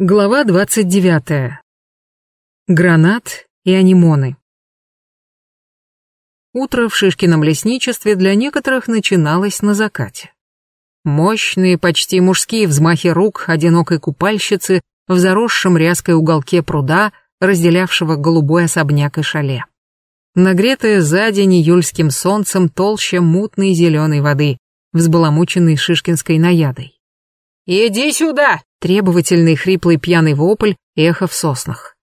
Глава 29. Гранат и анимоны. Утро в Шишкином лесничестве для некоторых начиналось на закате. Мощные, почти мужские взмахи рук одинокой купальщицы в заросшем ряской уголке пруда, разделявшего голубой особняк и шале. Нагретая за день июльским солнцем толще мутной зеленой воды, взбаламученной шишкинской наядой. «Иди сюда!» Требовательный хриплый пьяный вопль, эхо в соснах.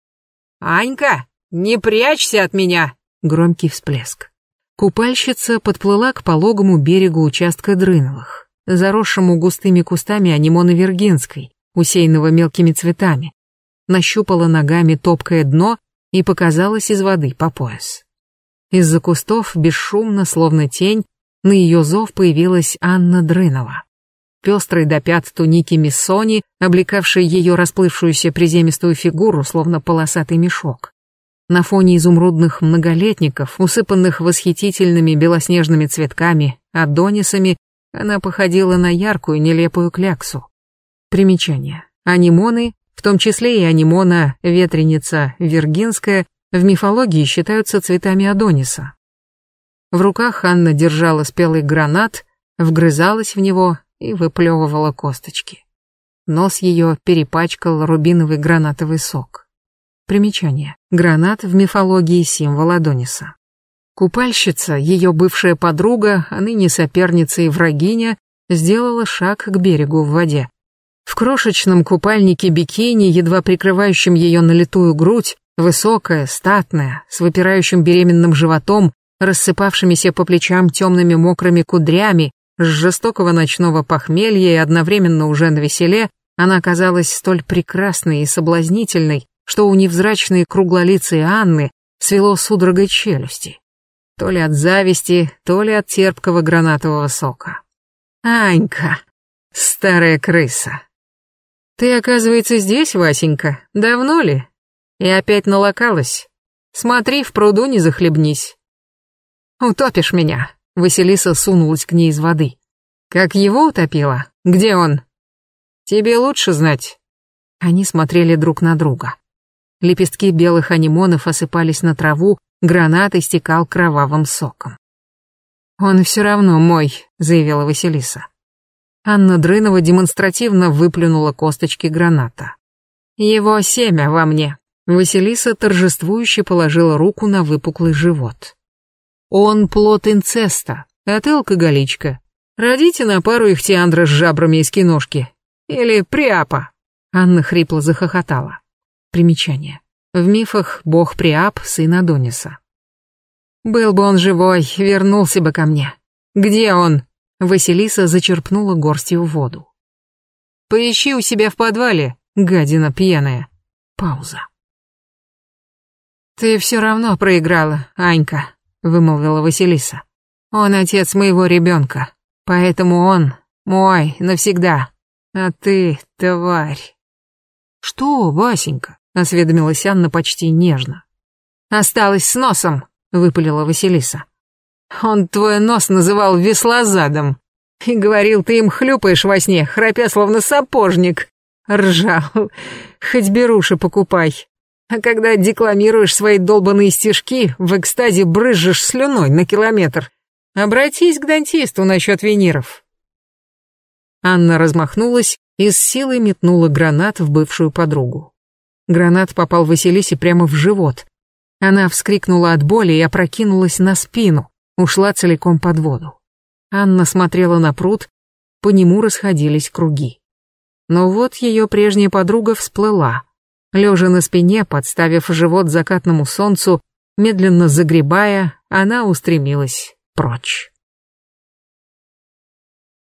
«Анька, не прячься от меня!» Громкий всплеск. Купальщица подплыла к пологому берегу участка Дрыновых, заросшему густыми кустами анимоны Вергинской, усеянного мелкими цветами. Нащупала ногами топкое дно и показалась из воды по пояс. Из-за кустов, бесшумно, словно тень, на ее зов появилась Анна Дрынова пестрой до пят туники Миссони, облекавшей ее расплывшуюся приземистую фигуру, словно полосатый мешок. На фоне изумрудных многолетников, усыпанных восхитительными белоснежными цветками, адонисами, она походила на яркую нелепую кляксу. Примечание. Анимоны, в том числе и анимона ветреница виргинская, в мифологии считаются цветами Адониса. В руках Анна держала спелый гранат, вгрызалась в него и выплевывала косточки. Нос ее перепачкал рубиновый гранатовый сок. Примечание. Гранат в мифологии символ Адониса. Купальщица, ее бывшая подруга, а ныне соперница и врагиня, сделала шаг к берегу в воде. В крошечном купальнике бикини, едва прикрывающем ее налитую грудь, высокая, статная, с выпирающим беременным животом, рассыпавшимися по плечам темными мокрыми кудрями, с жестокого ночного похмелья и одновременно уже на веселе, она казалась столь прекрасной и соблазнительной, что у невзрачной круглолицей Анны свело судорогой челюсти. То ли от зависти, то ли от терпкого гранатового сока. «Анька, старая крыса. Ты, оказывается, здесь, Васенька? Давно ли? И опять налокалась? Смотри, в пруду не захлебнись. Утопишь меня, Василиса сунулась к ней из воды. «Как его утопила? Где он?» «Тебе лучше знать». Они смотрели друг на друга. Лепестки белых анимонов осыпались на траву, гранат истекал кровавым соком. «Он все равно мой», — заявила Василиса. Анна Дрынова демонстративно выплюнула косточки граната. «Его семя во мне». Василиса торжествующе положила руку на выпуклый живот. Он плод инцеста, а ты алкоголичка. Родите на пару ихтиандра с жабрами из киношки. Или Приапа. Анна хрипло захохотала. Примечание. В мифах бог Приап, сын Адониса. Был бы он живой, вернулся бы ко мне. Где он? Василиса зачерпнула горстью воду. Поищи у себя в подвале, гадина пьяная. Пауза. Ты все равно проиграла, Анька вымолвила Василиса. Он отец моего ребенка, поэтому он мой навсегда. А ты, тварь. Что, Васенька? осведомилась Анна почти нежно. Осталась с носом, выпалила Василиса. Он твой нос называл веслозадом и говорил, ты им хлюпаешь во сне, храпя словно сапожник. Ржал. Хоть беруши покупай. А когда декламируешь свои долбанные стишки, в экстазе брызжешь слюной на километр. Обратись к дантисту насчет виниров. Анна размахнулась и с силой метнула гранат в бывшую подругу. Гранат попал Василисе прямо в живот. Она вскрикнула от боли и опрокинулась на спину, ушла целиком под воду. Анна смотрела на пруд, по нему расходились круги. Но вот ее прежняя подруга всплыла — Лежа на спине, подставив живот закатному солнцу, медленно загребая, она устремилась прочь.